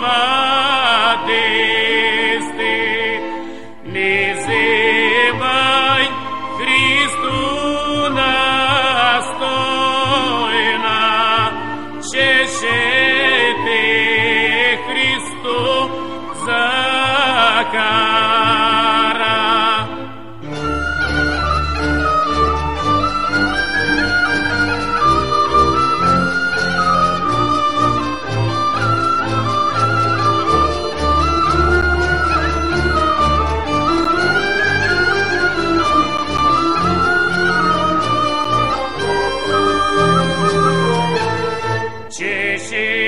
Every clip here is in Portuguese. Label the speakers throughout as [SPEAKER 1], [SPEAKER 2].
[SPEAKER 1] man. Ishi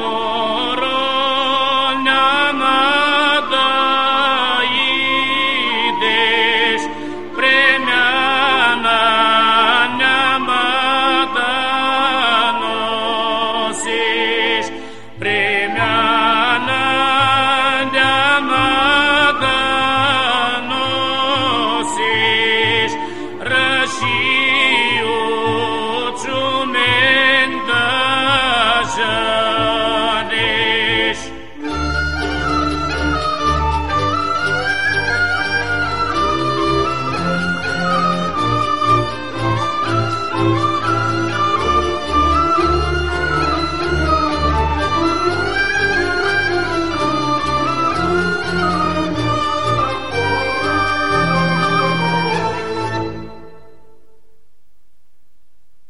[SPEAKER 1] go.